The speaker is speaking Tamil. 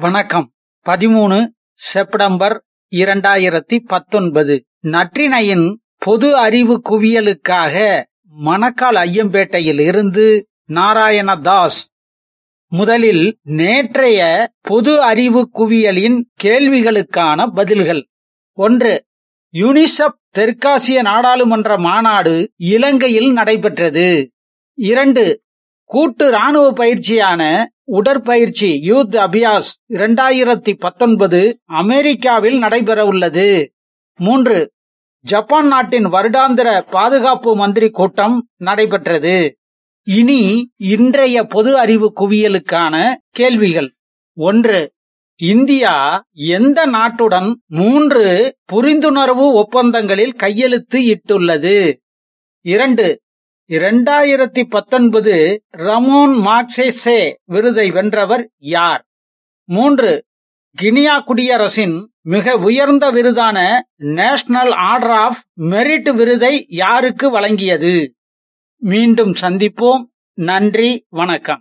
வணக்கம். பதிமூணு செப்டம்பர் இரண்டாயிரத்தி பத்தொன்பது நற்றினையின் பொது அறிவு குவியலுக்காக மணக்கால் ஐயம்பேட்டையில் இருந்து நாராயணதாஸ். முதலில் நேற்றைய பொது அறிவு குவியலின் கேள்விகளுக்கான பதில்கள். ஒன்று யுனிசெப் தெற்காசிய நாடாளுமன்ற மாநாடு இலங்கையில் நடைபெற்றது. இரண்டு கூட்டு ராணுவ பயிற்சியான உடற்பயிற்சி யூத் அபியாஸ் இரண்டாயிரத்தி பத்தொன்பது அமெரிக்காவில் நடைபெறவுள்ளது. மூன்று ஜப்பான் நாட்டின் வருடாந்திர பாதுகாப்பு மந்திரி கூட்டம் நடைபெற்றது. இனி இன்றைய பொது அறிவு குவியலுக்கான கேள்விகள். ஒன்று இந்தியா எந்த நாட்டுடன் மூன்று புரிந்துணர்வு ஒப்பந்தங்களில் கையெழுத்து இட்டுள்ளது? இரண்டு இரண்டாயிரத்தி பத்தொன்பது ரமோன் மார்க்சேசே விருதை வென்றவர் யார்? மூன்று கினியா குடியரசின் மிக உயர்ந்த விருதான நேஷனல் ஆர்டர் ஆஃப் மெரிட் விருதை யாருக்கு வழங்கியது? மீண்டும் சந்திப்போம். நன்றி வணக்கம்.